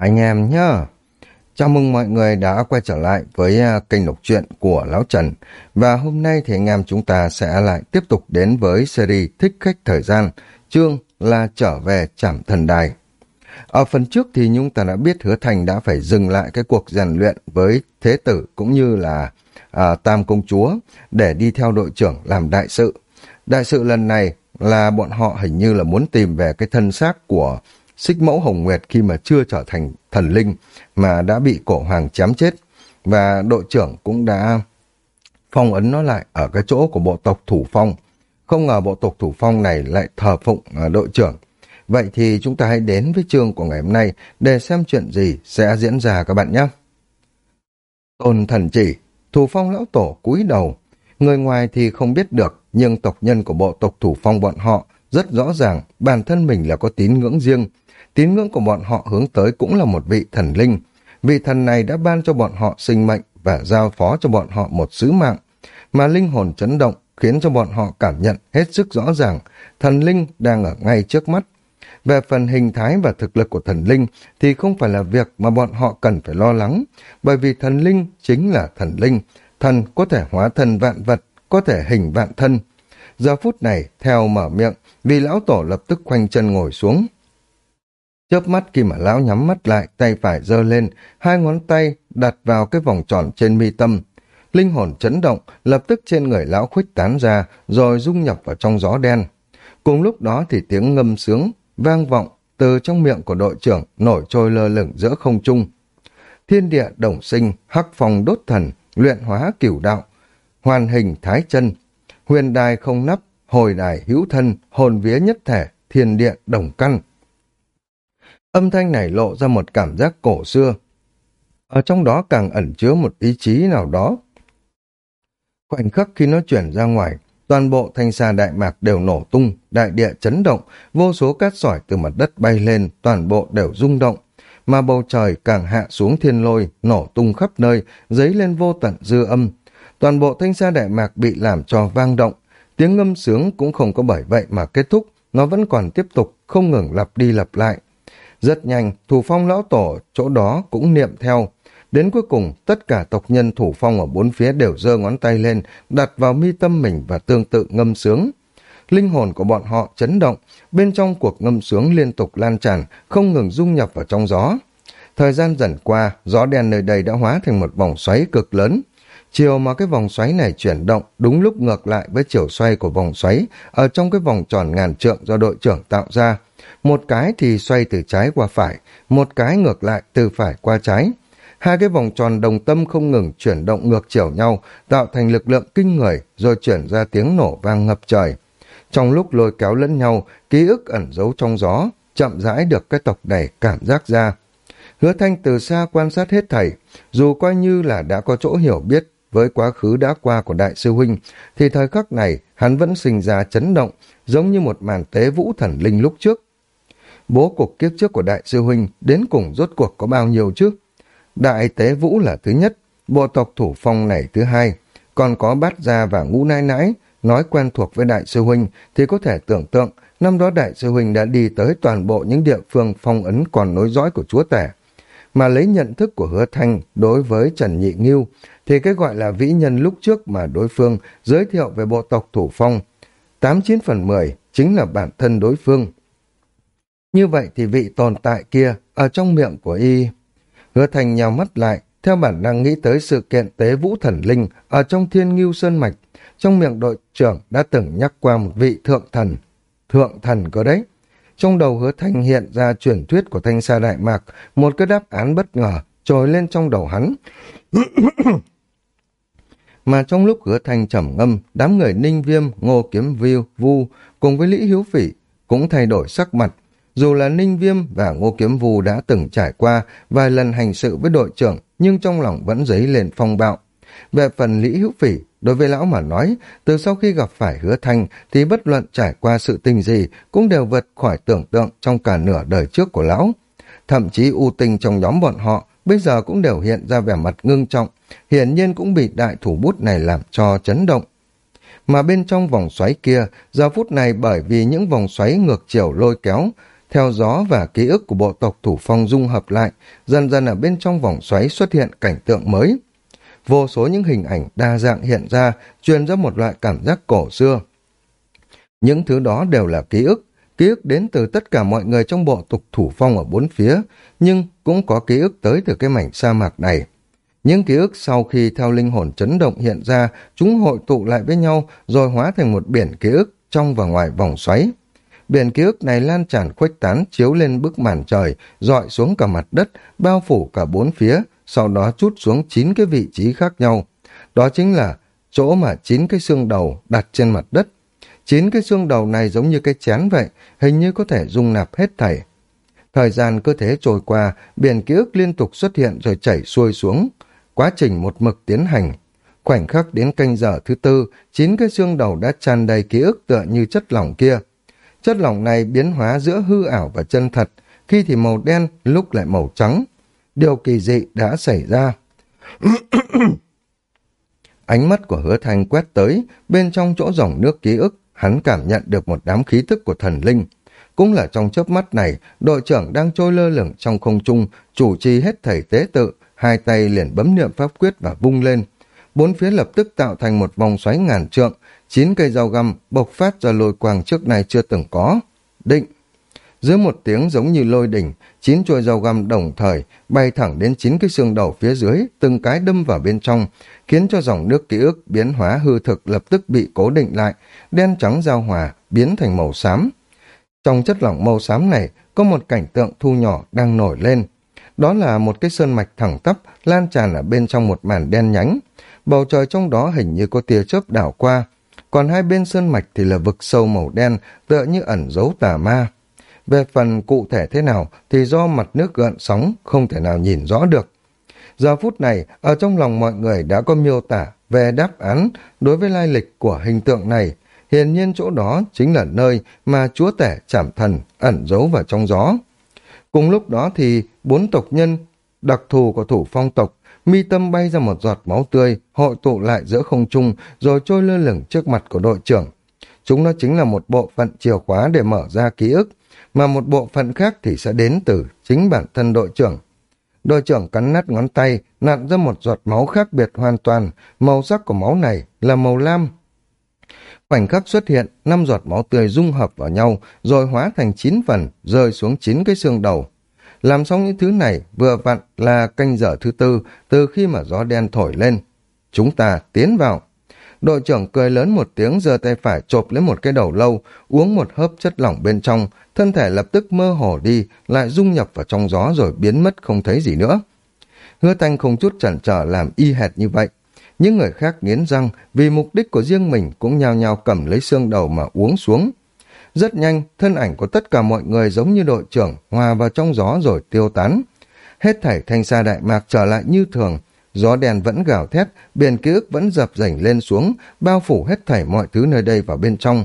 anh em nhá. Chào mừng mọi người đã quay trở lại với à, kênh đọc truyện của Lão Trần. Và hôm nay thì anh em chúng ta sẽ lại tiếp tục đến với series Thích Khách Thời Gian, chương là Trở về Trảm Thần Đài. Ở phần trước thì chúng ta đã biết Hứa Thành đã phải dừng lại cái cuộc rèn luyện với Thế Tử cũng như là à, Tam Công Chúa để đi theo đội trưởng làm đại sự. Đại sự lần này là bọn họ hình như là muốn tìm về cái thân xác của xích mẫu Hồng Nguyệt khi mà chưa trở thành thần linh mà đã bị cổ hoàng chém chết và đội trưởng cũng đã phong ấn nó lại ở cái chỗ của bộ tộc Thủ Phong. Không ngờ bộ tộc Thủ Phong này lại thờ phụng à, đội trưởng. Vậy thì chúng ta hãy đến với chương của ngày hôm nay để xem chuyện gì sẽ diễn ra các bạn nhé. Tôn thần chỉ, Thủ Phong lão tổ cúi đầu. Người ngoài thì không biết được, nhưng tộc nhân của bộ tộc Thủ Phong bọn họ rất rõ ràng bản thân mình là có tín ngưỡng riêng, tín ngưỡng của bọn họ hướng tới cũng là một vị thần linh. Vị thần này đã ban cho bọn họ sinh mệnh và giao phó cho bọn họ một sứ mạng, mà linh hồn chấn động khiến cho bọn họ cảm nhận hết sức rõ ràng thần linh đang ở ngay trước mắt. Về phần hình thái và thực lực của thần linh thì không phải là việc mà bọn họ cần phải lo lắng, bởi vì thần linh chính là thần linh, thần có thể hóa thân vạn vật, có thể hình vạn thân. Giờ phút này, theo mở miệng, vì lão tổ lập tức khoanh chân ngồi xuống, Chớp mắt khi mà lão nhắm mắt lại, tay phải giơ lên, hai ngón tay đặt vào cái vòng tròn trên mi tâm. Linh hồn chấn động, lập tức trên người lão khuếch tán ra, rồi dung nhập vào trong gió đen. Cùng lúc đó thì tiếng ngâm sướng, vang vọng, từ trong miệng của đội trưởng nổi trôi lơ lửng giữa không trung. Thiên địa đồng sinh, hắc phòng đốt thần, luyện hóa cửu đạo, hoàn hình thái chân, huyền đài không nắp, hồi đài hữu thân, hồn vía nhất thể, thiên địa đồng căn. Âm thanh này lộ ra một cảm giác cổ xưa. Ở trong đó càng ẩn chứa một ý chí nào đó. Khoảnh khắc khi nó chuyển ra ngoài, toàn bộ thanh xa đại mạc đều nổ tung, đại địa chấn động, vô số cát sỏi từ mặt đất bay lên, toàn bộ đều rung động. Mà bầu trời càng hạ xuống thiên lôi, nổ tung khắp nơi, dấy lên vô tận dư âm. Toàn bộ thanh xa đại mạc bị làm cho vang động, tiếng ngâm sướng cũng không có bởi vậy mà kết thúc, nó vẫn còn tiếp tục, không ngừng lặp đi lặp lại. Rất nhanh, thủ phong lão tổ chỗ đó cũng niệm theo. Đến cuối cùng, tất cả tộc nhân thủ phong ở bốn phía đều giơ ngón tay lên, đặt vào mi tâm mình và tương tự ngâm sướng. Linh hồn của bọn họ chấn động, bên trong cuộc ngâm sướng liên tục lan tràn, không ngừng dung nhập vào trong gió. Thời gian dần qua, gió đen nơi đây đã hóa thành một vòng xoáy cực lớn. Chiều mà cái vòng xoáy này chuyển động đúng lúc ngược lại với chiều xoay của vòng xoáy ở trong cái vòng tròn ngàn trượng do đội trưởng tạo ra. Một cái thì xoay từ trái qua phải, một cái ngược lại từ phải qua trái. Hai cái vòng tròn đồng tâm không ngừng chuyển động ngược chiều nhau, tạo thành lực lượng kinh người, rồi chuyển ra tiếng nổ vang ngập trời. Trong lúc lôi kéo lẫn nhau, ký ức ẩn giấu trong gió, chậm rãi được cái tộc này cảm giác ra. Hứa Thanh từ xa quan sát hết thảy, dù coi như là đã có chỗ hiểu biết với quá khứ đã qua của đại sư huynh, thì thời khắc này hắn vẫn sinh ra chấn động, giống như một màn tế vũ thần linh lúc trước, bố cục kiếp trước của đại sư huynh đến cùng rốt cuộc có bao nhiêu chứ? Đại tế vũ là thứ nhất, bộ tộc thủ phong này thứ hai, còn có bát gia và ngũ nai nãi, nói quen thuộc với đại sư huynh thì có thể tưởng tượng năm đó đại sư huynh đã đi tới toàn bộ những địa phương phong ấn còn nối dõi của chúa tể. Mà lấy nhận thức của hứa thanh đối với Trần Nhị Nghiêu thì cái gọi là vĩ nhân lúc trước mà đối phương giới thiệu về bộ tộc thủ phong. 89 phần 10 chính là bản thân đối phương. Như vậy thì vị tồn tại kia ở trong miệng của y. Hứa thành nhào mắt lại, theo bản năng nghĩ tới sự kiện tế vũ thần linh ở trong thiên ngưu sơn mạch. Trong miệng đội trưởng đã từng nhắc qua một vị thượng thần. Thượng thần cơ đấy. Trong đầu hứa thanh hiện ra truyền thuyết của thanh sa đại mạc, một cái đáp án bất ngờ trồi lên trong đầu hắn. mà trong lúc hứa thanh trầm ngâm, đám người ninh viêm, ngô kiếm viu, vu cùng với Lý Hiếu Phỉ cũng thay đổi sắc mặt, dù là Ninh Viêm và Ngô Kiếm Vu đã từng trải qua vài lần hành sự với đội trưởng, nhưng trong lòng vẫn dấy lên phong bạo. Về phần Lý Hữu Phỉ, đối với lão mà nói, từ sau khi gặp phải hứa thanh thì bất luận trải qua sự tình gì cũng đều vượt khỏi tưởng tượng trong cả nửa đời trước của lão. Thậm chí ưu tình trong nhóm bọn họ bây giờ cũng đều hiện ra vẻ mặt ngưng trọng, hiển nhiên cũng bị đại thủ bút này làm cho chấn động. Mà bên trong vòng xoáy kia, giờ phút này bởi vì những vòng xoáy ngược chiều lôi kéo, theo gió và ký ức của bộ tộc thủ phong dung hợp lại, dần dần ở bên trong vòng xoáy xuất hiện cảnh tượng mới. Vô số những hình ảnh đa dạng hiện ra, truyền ra một loại cảm giác cổ xưa. Những thứ đó đều là ký ức, ký ức đến từ tất cả mọi người trong bộ tộc thủ phong ở bốn phía, nhưng cũng có ký ức tới từ cái mảnh sa mạc này. Những ký ức sau khi theo linh hồn chấn động hiện ra, chúng hội tụ lại với nhau rồi hóa thành một biển ký ức trong và ngoài vòng xoáy. Biển ký ức này lan tràn khuếch tán chiếu lên bức màn trời, dọi xuống cả mặt đất, bao phủ cả bốn phía, sau đó chút xuống chín cái vị trí khác nhau. Đó chính là chỗ mà chín cái xương đầu đặt trên mặt đất. Chín cái xương đầu này giống như cái chén vậy, hình như có thể dung nạp hết thảy. Thời gian cơ thể trôi qua, biển ký ức liên tục xuất hiện rồi chảy xuôi xuống. Quá trình một mực tiến hành. Khoảnh khắc đến canh giờ thứ tư, chín cái xương đầu đã tràn đầy ký ức tựa như chất lỏng kia. Chất lỏng này biến hóa giữa hư ảo và chân thật, khi thì màu đen, lúc lại màu trắng. Điều kỳ dị đã xảy ra. Ánh mắt của hứa thanh quét tới, bên trong chỗ dòng nước ký ức, hắn cảm nhận được một đám khí tức của thần linh. Cũng là trong chớp mắt này, đội trưởng đang trôi lơ lửng trong không trung, chủ trì hết thầy tế tự, hai tay liền bấm niệm pháp quyết và vung lên. Bốn phía lập tức tạo thành một vòng xoáy ngàn trượng, chín cây dao găm bộc phát ra lôi quang trước này chưa từng có. Định! Dưới một tiếng giống như lôi đỉnh, chín chuôi dao găm đồng thời bay thẳng đến chín cái xương đầu phía dưới, từng cái đâm vào bên trong, khiến cho dòng nước ký ức biến hóa hư thực lập tức bị cố định lại, đen trắng giao hòa, biến thành màu xám. Trong chất lỏng màu xám này có một cảnh tượng thu nhỏ đang nổi lên. Đó là một cái sơn mạch thẳng tắp lan tràn ở bên trong một màn đen nhánh. Bầu trời trong đó hình như có tia chớp đảo qua, còn hai bên sơn mạch thì là vực sâu màu đen tựa như ẩn giấu tà ma. Về phần cụ thể thế nào thì do mặt nước gợn sóng không thể nào nhìn rõ được. Giờ phút này, ở trong lòng mọi người đã có miêu tả về đáp án đối với lai lịch của hình tượng này. Hiển nhiên chỗ đó chính là nơi mà chúa tể chảm thần ẩn giấu vào trong gió. Cùng lúc đó thì bốn tộc nhân đặc thù của thủ phong tộc mi tâm bay ra một giọt máu tươi hội tụ lại giữa không trung rồi trôi lơ lửng trước mặt của đội trưởng. Chúng nó chính là một bộ phận chìa khóa để mở ra ký ức, mà một bộ phận khác thì sẽ đến từ chính bản thân đội trưởng. Đội trưởng cắn nát ngón tay, nặn ra một giọt máu khác biệt hoàn toàn, màu sắc của máu này là màu lam. Khoảnh khắc xuất hiện, năm giọt máu tươi dung hợp vào nhau, rồi hóa thành chín phần, rơi xuống chín cái xương đầu. Làm xong những thứ này, vừa vặn là canh giờ thứ tư, từ khi mà gió đen thổi lên. Chúng ta tiến vào. Đội trưởng cười lớn một tiếng giơ tay phải chộp lấy một cái đầu lâu, uống một hớp chất lỏng bên trong, thân thể lập tức mơ hồ đi, lại dung nhập vào trong gió rồi biến mất không thấy gì nữa. Hứa Thanh không chút chần chờ làm y hệt như vậy. Những người khác nghiến răng vì mục đích của riêng mình cũng nhao nhao cầm lấy xương đầu mà uống xuống. Rất nhanh, thân ảnh của tất cả mọi người giống như đội trưởng hòa vào trong gió rồi tiêu tán. Hết thảy thanh xa đại mạc trở lại như thường, gió đèn vẫn gào thét, biển ký ức vẫn dập dành lên xuống, bao phủ hết thảy mọi thứ nơi đây vào bên trong.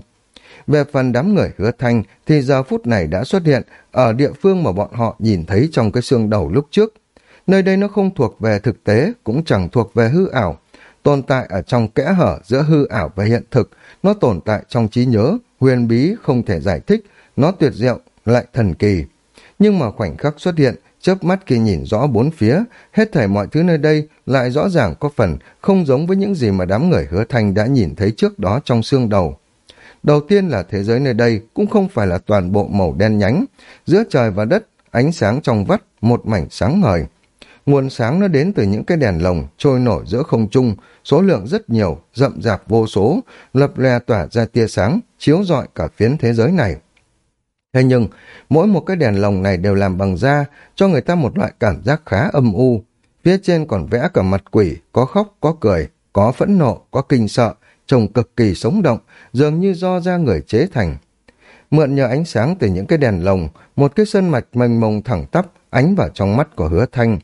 Về phần đám người hứa thanh thì giờ phút này đã xuất hiện ở địa phương mà bọn họ nhìn thấy trong cái xương đầu lúc trước. Nơi đây nó không thuộc về thực tế, cũng chẳng thuộc về hư ảo. Tồn tại ở trong kẽ hở giữa hư ảo và hiện thực, nó tồn tại trong trí nhớ, huyền bí không thể giải thích, nó tuyệt diệu, lại thần kỳ. Nhưng mà khoảnh khắc xuất hiện, chớp mắt khi nhìn rõ bốn phía, hết thảy mọi thứ nơi đây lại rõ ràng có phần không giống với những gì mà đám người hứa thanh đã nhìn thấy trước đó trong xương đầu. Đầu tiên là thế giới nơi đây cũng không phải là toàn bộ màu đen nhánh. Giữa trời và đất, ánh sáng trong vắt, một mảnh sáng ngời. Nguồn sáng nó đến từ những cái đèn lồng trôi nổi giữa không trung, số lượng rất nhiều, rậm rạp vô số, lập lè tỏa ra tia sáng, chiếu rọi cả phiến thế giới này. Thế nhưng, mỗi một cái đèn lồng này đều làm bằng da, cho người ta một loại cảm giác khá âm u. Phía trên còn vẽ cả mặt quỷ, có khóc, có cười, có phẫn nộ, có kinh sợ, trông cực kỳ sống động, dường như do da người chế thành. Mượn nhờ ánh sáng từ những cái đèn lồng, một cái sơn mạch mênh mông thẳng tắp ánh vào trong mắt của hứa thanh.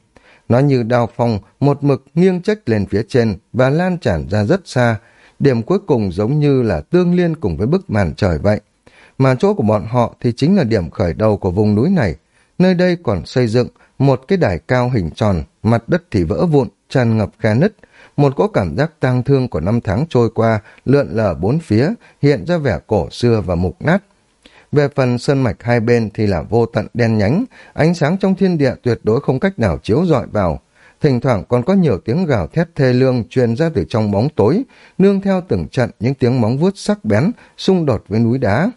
Nó như đao phong, một mực nghiêng trách lên phía trên và lan tràn ra rất xa. Điểm cuối cùng giống như là tương liên cùng với bức màn trời vậy. Mà chỗ của bọn họ thì chính là điểm khởi đầu của vùng núi này. Nơi đây còn xây dựng một cái đài cao hình tròn, mặt đất thì vỡ vụn, tràn ngập khe nứt, một cỗ cảm giác tang thương của năm tháng trôi qua lượn lờ bốn phía hiện ra vẻ cổ xưa và mục nát Về phần sơn mạch hai bên thì là vô tận đen nhánh, ánh sáng trong thiên địa tuyệt đối không cách nào chiếu rọi vào. Thỉnh thoảng còn có nhiều tiếng gào thét thê lương truyền ra từ trong bóng tối, nương theo từng trận những tiếng móng vuốt sắc bén, xung đột với núi đá.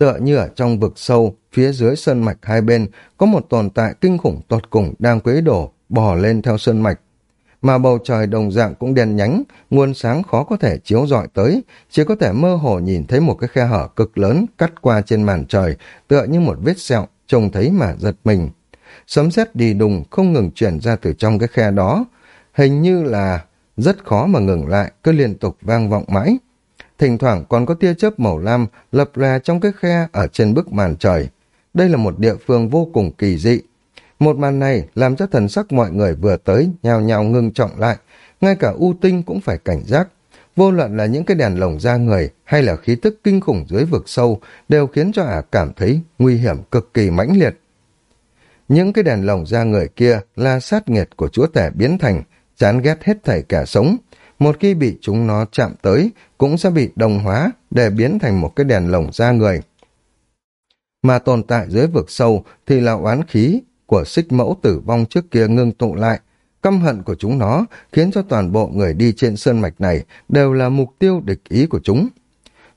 Tựa như ở trong vực sâu, phía dưới sơn mạch hai bên, có một tồn tại kinh khủng tột cùng đang quấy đổ, bò lên theo sơn mạch. Mà bầu trời đồng dạng cũng đen nhánh, nguồn sáng khó có thể chiếu rọi tới, chỉ có thể mơ hồ nhìn thấy một cái khe hở cực lớn cắt qua trên màn trời, tựa như một vết sẹo, trông thấy mà giật mình. Sấm sét đi đùng không ngừng chuyển ra từ trong cái khe đó, hình như là rất khó mà ngừng lại, cứ liên tục vang vọng mãi. Thỉnh thoảng còn có tia chớp màu lam lập ra trong cái khe ở trên bức màn trời. Đây là một địa phương vô cùng kỳ dị. Một màn này làm cho thần sắc mọi người vừa tới nhào nhào ngưng trọng lại, ngay cả U Tinh cũng phải cảnh giác. Vô luận là những cái đèn lồng ra người hay là khí tức kinh khủng dưới vực sâu đều khiến cho ả cảm thấy nguy hiểm cực kỳ mãnh liệt. Những cái đèn lồng ra người kia là sát nghiệt của chúa tể biến thành, chán ghét hết thảy cả sống. Một khi bị chúng nó chạm tới, cũng sẽ bị đồng hóa để biến thành một cái đèn lồng da người. Mà tồn tại dưới vực sâu thì là oán khí của xích mẫu tử vong trước kia ngưng tụ lại. Căm hận của chúng nó khiến cho toàn bộ người đi trên sơn mạch này đều là mục tiêu địch ý của chúng.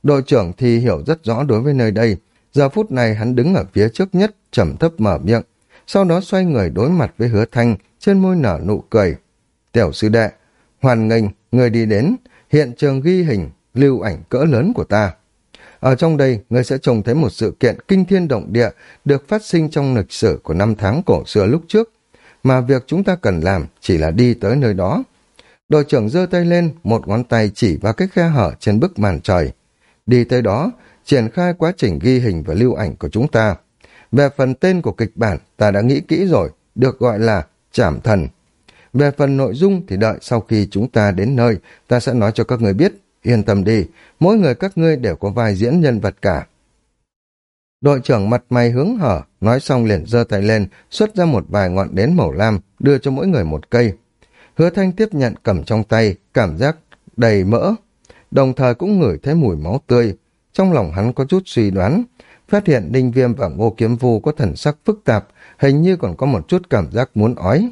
Đội trưởng thì hiểu rất rõ đối với nơi đây. Giờ phút này hắn đứng ở phía trước nhất, trầm thấp mở miệng. Sau đó xoay người đối mặt với hứa thanh, trên môi nở nụ cười. Tiểu sư đệ, hoàn nghênh, người đi đến, hiện trường ghi hình, lưu ảnh cỡ lớn của ta. Ở trong đây, ngươi sẽ trông thấy một sự kiện kinh thiên động địa được phát sinh trong lịch sử của năm tháng cổ xưa lúc trước, mà việc chúng ta cần làm chỉ là đi tới nơi đó. Đội trưởng giơ tay lên, một ngón tay chỉ vào cái khe hở trên bức màn trời. Đi tới đó, triển khai quá trình ghi hình và lưu ảnh của chúng ta. Về phần tên của kịch bản, ta đã nghĩ kỹ rồi, được gọi là chảm Thần. Về phần nội dung thì đợi sau khi chúng ta đến nơi, ta sẽ nói cho các người biết Yên tâm đi, mỗi người các ngươi đều có vai diễn nhân vật cả. Đội trưởng mặt mày hướng hở, nói xong liền giơ tay lên, xuất ra một vài ngọn nến màu lam, đưa cho mỗi người một cây. Hứa thanh tiếp nhận cầm trong tay, cảm giác đầy mỡ, đồng thời cũng ngửi thấy mùi máu tươi. Trong lòng hắn có chút suy đoán, phát hiện Đinh Viêm và Ngô Kiếm Vu có thần sắc phức tạp, hình như còn có một chút cảm giác muốn ói.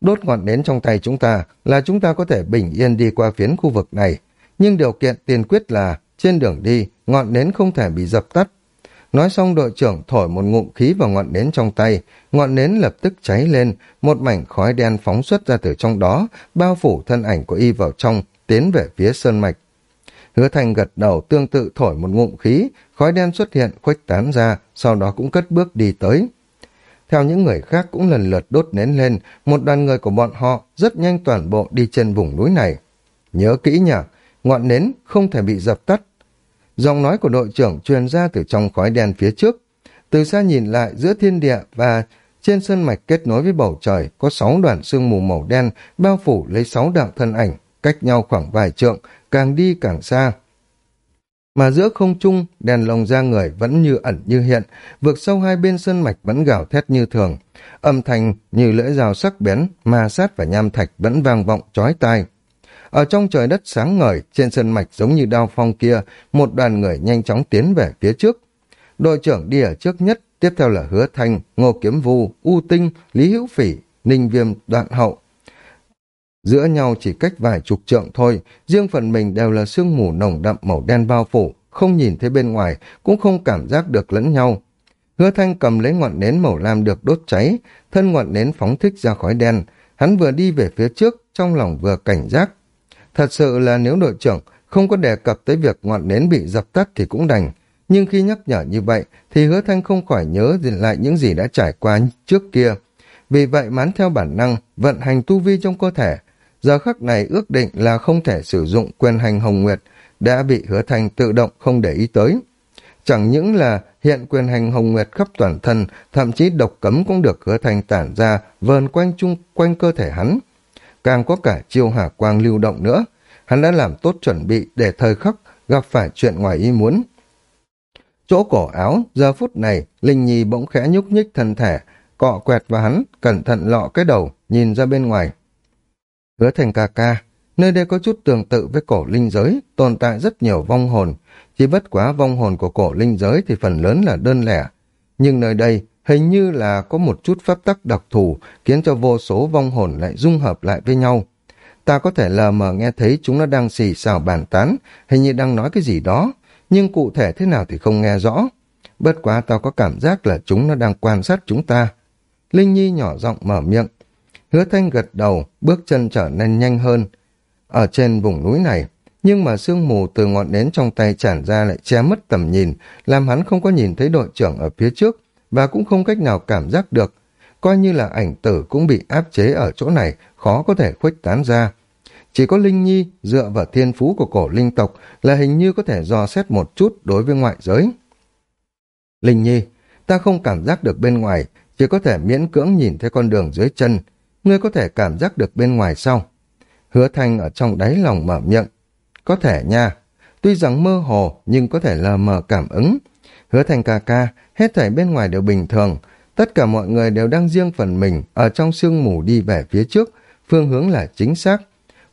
Đốt ngọn nến trong tay chúng ta là chúng ta có thể bình yên đi qua phiến khu vực này, nhưng điều kiện tiền quyết là trên đường đi, ngọn nến không thể bị dập tắt. Nói xong đội trưởng thổi một ngụm khí vào ngọn nến trong tay, ngọn nến lập tức cháy lên, một mảnh khói đen phóng xuất ra từ trong đó, bao phủ thân ảnh của y vào trong, tiến về phía sơn mạch. Hứa thành gật đầu tương tự thổi một ngụm khí, khói đen xuất hiện khuếch tán ra, sau đó cũng cất bước đi tới. Theo những người khác cũng lần lượt đốt nến lên, một đoàn người của bọn họ rất nhanh toàn bộ đi trên vùng núi này. Nhớ kỹ nhỉ, ngọn nến không thể bị dập tắt. Giọng nói của đội trưởng truyền ra từ trong khói đen phía trước. Từ xa nhìn lại giữa thiên địa và trên sân mạch kết nối với bầu trời có sáu đoàn sương mù màu đen bao phủ lấy sáu đạo thân ảnh, cách nhau khoảng vài trượng, càng đi càng xa. Mà giữa không trung, đèn lồng ra người vẫn như ẩn như hiện, vượt sâu hai bên sân mạch vẫn gào thét như thường. Âm thanh như lưỡi dao sắc bén, ma sát và nham thạch vẫn vang vọng chói tai. Ở trong trời đất sáng ngời, trên sân mạch giống như đao phong kia, một đoàn người nhanh chóng tiến về phía trước. Đội trưởng đi ở trước nhất, tiếp theo là Hứa Thanh, Ngô Kiếm Vu, U Tinh, Lý Hữu Phỉ, Ninh Viêm, Đoạn Hậu. Giữa nhau chỉ cách vài chục trượng thôi, riêng phần mình đều là sương mù nồng đậm màu đen bao phủ, không nhìn thấy bên ngoài, cũng không cảm giác được lẫn nhau. Hứa Thanh cầm lấy ngọn nến màu lam được đốt cháy, thân ngọn nến phóng thích ra khói đen. Hắn vừa đi về phía trước, trong lòng vừa cảnh giác, Thật sự là nếu đội trưởng không có đề cập tới việc ngọn nến bị dập tắt thì cũng đành. Nhưng khi nhắc nhở như vậy thì hứa thanh không khỏi nhớ lại những gì đã trải qua trước kia. Vì vậy mán theo bản năng, vận hành tu vi trong cơ thể. Giờ khắc này ước định là không thể sử dụng quyền hành hồng nguyệt đã bị hứa thanh tự động không để ý tới. Chẳng những là hiện quyền hành hồng nguyệt khắp toàn thân, thậm chí độc cấm cũng được hứa thanh tản ra vờn quanh chung quanh cơ thể hắn càng có cả chiêu hỏa quang lưu động nữa. Hắn đã làm tốt chuẩn bị để thời khắc gặp phải chuyện ngoài ý muốn. Chỗ cổ áo, giờ phút này, Linh Nhi bỗng khẽ nhúc nhích thân thể, cọ quẹt vào hắn, cẩn thận lọ cái đầu, nhìn ra bên ngoài. Hứa thành ca ca, nơi đây có chút tương tự với cổ linh giới, tồn tại rất nhiều vong hồn. chỉ bất quá vong hồn của cổ linh giới thì phần lớn là đơn lẻ. Nhưng nơi đây hình như là có một chút pháp tắc đặc thù khiến cho vô số vong hồn lại dung hợp lại với nhau. Ta có thể lờ mờ nghe thấy chúng nó đang xì xào bàn tán, hình như đang nói cái gì đó, nhưng cụ thể thế nào thì không nghe rõ. Bất quá tao có cảm giác là chúng nó đang quan sát chúng ta. Linh Nhi nhỏ giọng mở miệng. Hứa Thanh gật đầu, bước chân trở nên nhanh hơn. Ở trên vùng núi này, nhưng mà sương mù từ ngọn nến trong tay tràn ra lại che mất tầm nhìn, làm hắn không có nhìn thấy đội trưởng ở phía trước, và cũng không cách nào cảm giác được. Coi như là ảnh tử cũng bị áp chế ở chỗ này, khó có thể khuếch tán ra. Chỉ có Linh Nhi dựa vào thiên phú của cổ linh tộc là hình như có thể dò xét một chút đối với ngoại giới. Linh Nhi, ta không cảm giác được bên ngoài, chỉ có thể miễn cưỡng nhìn thấy con đường dưới chân. Ngươi có thể cảm giác được bên ngoài sau. Hứa Thanh ở trong đáy lòng mở miệng. Có thể nha. Tuy rằng mơ hồ nhưng có thể lờ mờ cảm ứng. Hứa Thanh ca ca, hết thảy bên ngoài đều bình thường. Tất cả mọi người đều đang riêng phần mình ở trong sương mù đi về phía trước. Phương hướng là chính xác.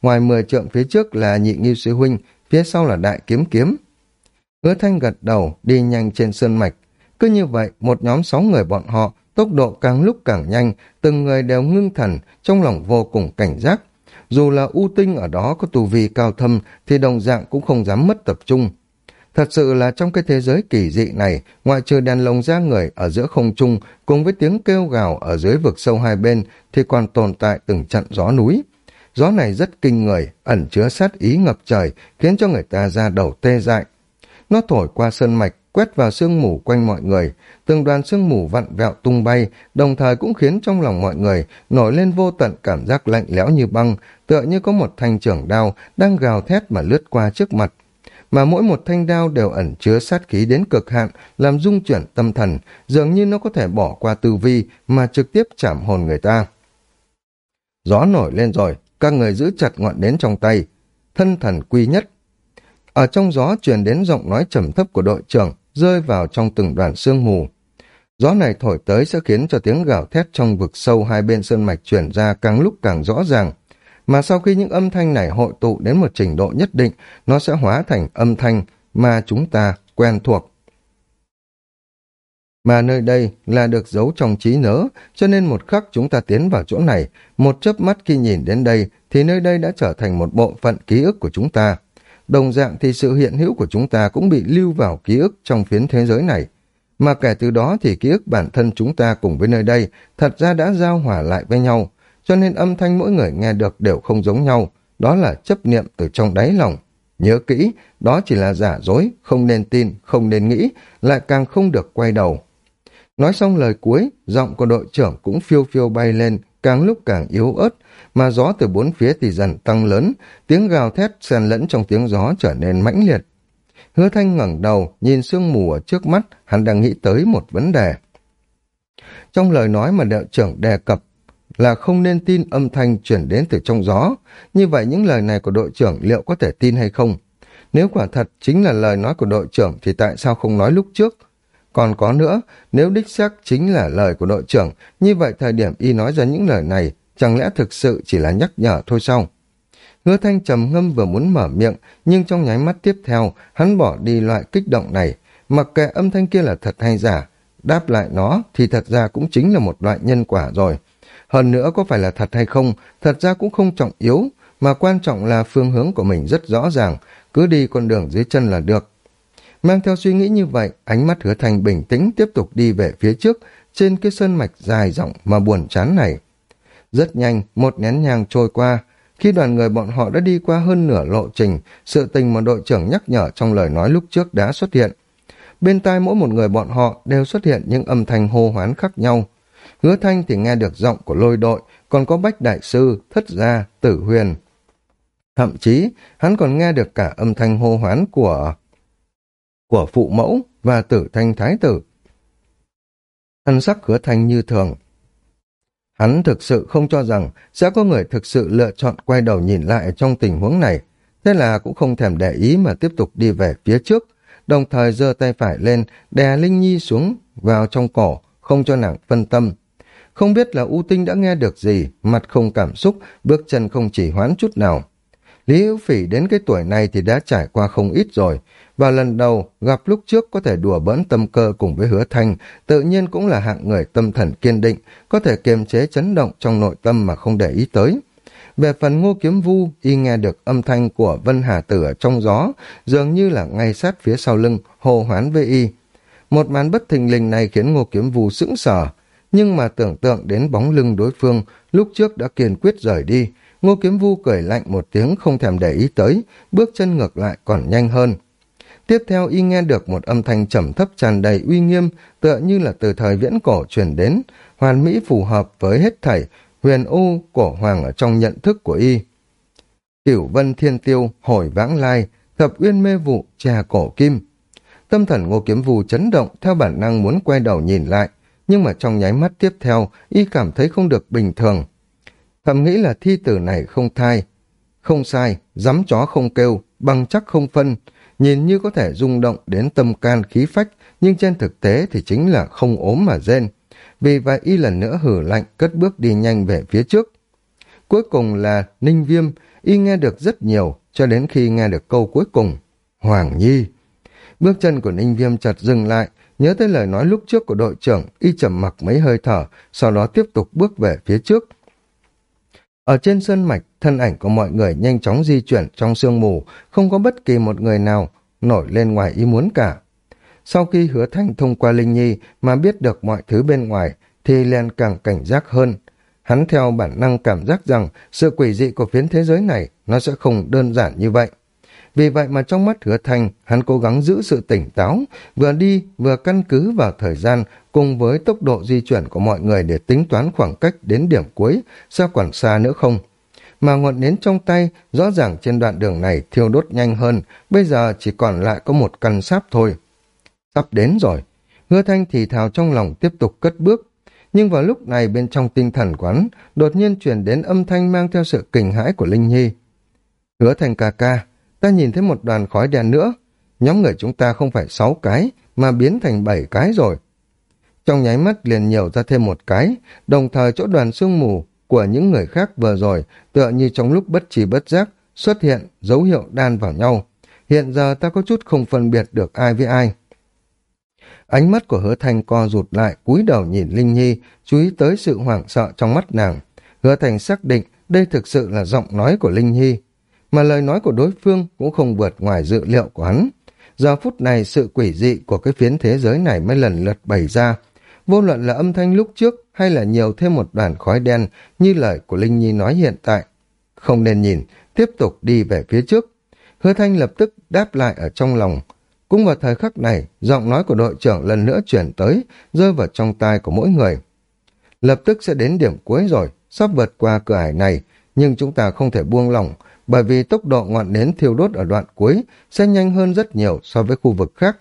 Ngoài mười trượng phía trước là nhị nghi sư huynh, phía sau là đại kiếm kiếm. Hứa Thanh gật đầu, đi nhanh trên sơn mạch. Cứ như vậy, một nhóm sáu người bọn họ, tốc độ càng lúc càng nhanh, từng người đều ngưng thần, trong lòng vô cùng cảnh giác. Dù là U Tinh ở đó có tù vi cao thâm, thì đồng dạng cũng không dám mất tập trung. Thật sự là trong cái thế giới kỳ dị này, ngoại trừ đèn lồng ra người ở giữa không trung cùng với tiếng kêu gào ở dưới vực sâu hai bên thì còn tồn tại từng trận gió núi. Gió này rất kinh người, ẩn chứa sát ý ngập trời, khiến cho người ta ra đầu tê dại. Nó thổi qua sơn mạch, quét vào sương mù quanh mọi người, từng đoàn sương mù vặn vẹo tung bay, đồng thời cũng khiến trong lòng mọi người nổi lên vô tận cảm giác lạnh lẽo như băng, tựa như có một thanh trưởng đao đang gào thét mà lướt qua trước mặt. Mà mỗi một thanh đao đều ẩn chứa sát khí đến cực hạn, làm rung chuyển tâm thần, dường như nó có thể bỏ qua tư vi mà trực tiếp chạm hồn người ta. Gió nổi lên rồi, các người giữ chặt ngọn nến trong tay, thân thần quy nhất. Ở trong gió truyền đến giọng nói trầm thấp của đội trưởng, rơi vào trong từng đoàn sương mù. Gió này thổi tới sẽ khiến cho tiếng gào thét trong vực sâu hai bên sơn mạch chuyển ra càng lúc càng rõ ràng. Mà sau khi những âm thanh này hội tụ đến một trình độ nhất định, nó sẽ hóa thành âm thanh mà chúng ta quen thuộc. Mà nơi đây là được giấu trong trí nhớ, cho nên một khắc chúng ta tiến vào chỗ này, một chớp mắt khi nhìn đến đây thì nơi đây đã trở thành một bộ phận ký ức của chúng ta. Đồng dạng thì sự hiện hữu của chúng ta cũng bị lưu vào ký ức trong phiến thế giới này. Mà kể từ đó thì ký ức bản thân chúng ta cùng với nơi đây thật ra đã giao hòa lại với nhau, cho nên âm thanh mỗi người nghe được đều không giống nhau, đó là chấp niệm từ trong đáy lòng. Nhớ kỹ, đó chỉ là giả dối, không nên tin, không nên nghĩ, lại càng không được quay đầu. Nói xong lời cuối, giọng của đội trưởng cũng phiêu phiêu bay lên, càng lúc càng yếu ớt, mà gió từ bốn phía thì dần tăng lớn, tiếng gào thét xen lẫn trong tiếng gió trở nên mãnh liệt. Hứa thanh ngẩng đầu, nhìn sương mù ở trước mắt, hắn đang nghĩ tới một vấn đề. Trong lời nói mà đội trưởng đề cập là không nên tin âm thanh chuyển đến từ trong gió, như vậy những lời này của đội trưởng liệu có thể tin hay không? Nếu quả thật chính là lời nói của đội trưởng thì tại sao không nói lúc trước? Còn có nữa, nếu đích xác chính là lời của đội trưởng, như vậy thời điểm y nói ra những lời này, chẳng lẽ thực sự chỉ là nhắc nhở thôi sao? Hứa thanh trầm ngâm vừa muốn mở miệng, nhưng trong nháy mắt tiếp theo, hắn bỏ đi loại kích động này, mặc kệ âm thanh kia là thật hay giả, đáp lại nó thì thật ra cũng chính là một loại nhân quả rồi. Hơn nữa có phải là thật hay không, thật ra cũng không trọng yếu, mà quan trọng là phương hướng của mình rất rõ ràng, cứ đi con đường dưới chân là được. Mang theo suy nghĩ như vậy, ánh mắt hứa thành bình tĩnh tiếp tục đi về phía trước, trên cái sơn mạch dài rộng mà buồn chán này. Rất nhanh, một nén nhang trôi qua, khi đoàn người bọn họ đã đi qua hơn nửa lộ trình, sự tình mà đội trưởng nhắc nhở trong lời nói lúc trước đã xuất hiện. Bên tai mỗi một người bọn họ đều xuất hiện những âm thanh hô hoán khác nhau. Hứa thanh thì nghe được giọng của lôi đội, còn có bách đại sư, thất gia, tử huyền. Thậm chí, hắn còn nghe được cả âm thanh hô hoán của của phụ mẫu và tử thanh thái tử. Thân sắc hứa thanh như thường. Hắn thực sự không cho rằng sẽ có người thực sự lựa chọn quay đầu nhìn lại trong tình huống này, thế là cũng không thèm để ý mà tiếp tục đi về phía trước, đồng thời giơ tay phải lên, đè Linh Nhi xuống vào trong cổ, không cho nàng phân tâm. Không biết là U Tinh đã nghe được gì, mặt không cảm xúc, bước chân không chỉ hoãn chút nào. Lý Hữu Phỉ đến cái tuổi này thì đã trải qua không ít rồi, và lần đầu gặp lúc trước có thể đùa bỡn tâm cơ cùng với hứa thanh, tự nhiên cũng là hạng người tâm thần kiên định, có thể kiềm chế chấn động trong nội tâm mà không để ý tới. Về phần ngô kiếm vu, y nghe được âm thanh của Vân Hà Tử ở trong gió, dường như là ngay sát phía sau lưng, hồ hoán với y. Một màn bất thình lình này khiến ngô kiếm vu sững sờ, nhưng mà tưởng tượng đến bóng lưng đối phương, lúc trước đã kiên quyết rời đi, ngô kiếm vu cười lạnh một tiếng không thèm để ý tới, bước chân ngược lại còn nhanh hơn. Tiếp theo y nghe được một âm thanh trầm thấp tràn đầy uy nghiêm, tựa như là từ thời viễn cổ truyền đến, hoàn mỹ phù hợp với hết thảy, huyền u cổ hoàng ở trong nhận thức của y. Cửu vân thiên tiêu, hồi vãng lai, thập uyên mê vụ, trà cổ kim. Tâm thần ngô kiếm vù chấn động theo bản năng muốn quay đầu nhìn lại, nhưng mà trong nháy mắt tiếp theo, y cảm thấy không được bình thường. Thầm nghĩ là thi tử này không thai. Không sai, dám chó không kêu, bằng chắc không phân, nhìn như có thể rung động đến tâm can khí phách, nhưng trên thực tế thì chính là không ốm mà rên. Vì vậy y lần nữa hử lạnh cất bước đi nhanh về phía trước. Cuối cùng là Ninh Viêm, y nghe được rất nhiều, cho đến khi nghe được câu cuối cùng. Hoàng Nhi. Bước chân của Ninh Viêm chợt dừng lại, nhớ tới lời nói lúc trước của đội trưởng, y trầm mặc mấy hơi thở, sau đó tiếp tục bước về phía trước. Ở trên sơn mạch, thân ảnh của mọi người nhanh chóng di chuyển trong sương mù, không có bất kỳ một người nào nổi lên ngoài ý muốn cả. Sau khi hứa thanh thông qua Linh Nhi mà biết được mọi thứ bên ngoài, thì liền càng cảnh giác hơn. Hắn theo bản năng cảm giác rằng sự quỷ dị của phiến thế giới này nó sẽ không đơn giản như vậy. Vì vậy mà trong mắt hứa thanh, hắn cố gắng giữ sự tỉnh táo, vừa đi vừa căn cứ vào thời gian cùng với tốc độ di chuyển của mọi người để tính toán khoảng cách đến điểm cuối, xa còn xa nữa không? Mà ngọn nến trong tay, rõ ràng trên đoạn đường này thiêu đốt nhanh hơn, bây giờ chỉ còn lại có một căn sáp thôi. Sắp đến rồi. Hứa thanh thì thào trong lòng tiếp tục cất bước. Nhưng vào lúc này bên trong tinh thần quán, đột nhiên truyền đến âm thanh mang theo sự kinh hãi của Linh Nhi. Hứa thanh ca ca, ta nhìn thấy một đoàn khói đen nữa. Nhóm người chúng ta không phải sáu cái, mà biến thành bảy cái rồi. Trong nháy mắt liền nhiều ra thêm một cái, đồng thời chỗ đoàn sương mù của những người khác vừa rồi tựa như trong lúc bất trì bất giác xuất hiện dấu hiệu đan vào nhau. Hiện giờ ta có chút không phân biệt được ai với ai. Ánh mắt của hứa thành co rụt lại, cúi đầu nhìn Linh Nhi, chú ý tới sự hoảng sợ trong mắt nàng. Hứa thành xác định đây thực sự là giọng nói của Linh Nhi, mà lời nói của đối phương cũng không vượt ngoài dự liệu của hắn. Giờ phút này sự quỷ dị của cái phiến thế giới này mới lần lượt bày ra. Vô luận là âm thanh lúc trước hay là nhiều thêm một đoàn khói đen như lời của Linh Nhi nói hiện tại. Không nên nhìn, tiếp tục đi về phía trước. Hứa thanh lập tức đáp lại ở trong lòng, cũng vào thời khắc này, giọng nói của đội trưởng lần nữa chuyển tới, rơi vào trong tai của mỗi người. Lập tức sẽ đến điểm cuối rồi, sắp vượt qua cửa ải này, nhưng chúng ta không thể buông lỏng, bởi vì tốc độ ngọn nến thiêu đốt ở đoạn cuối sẽ nhanh hơn rất nhiều so với khu vực khác.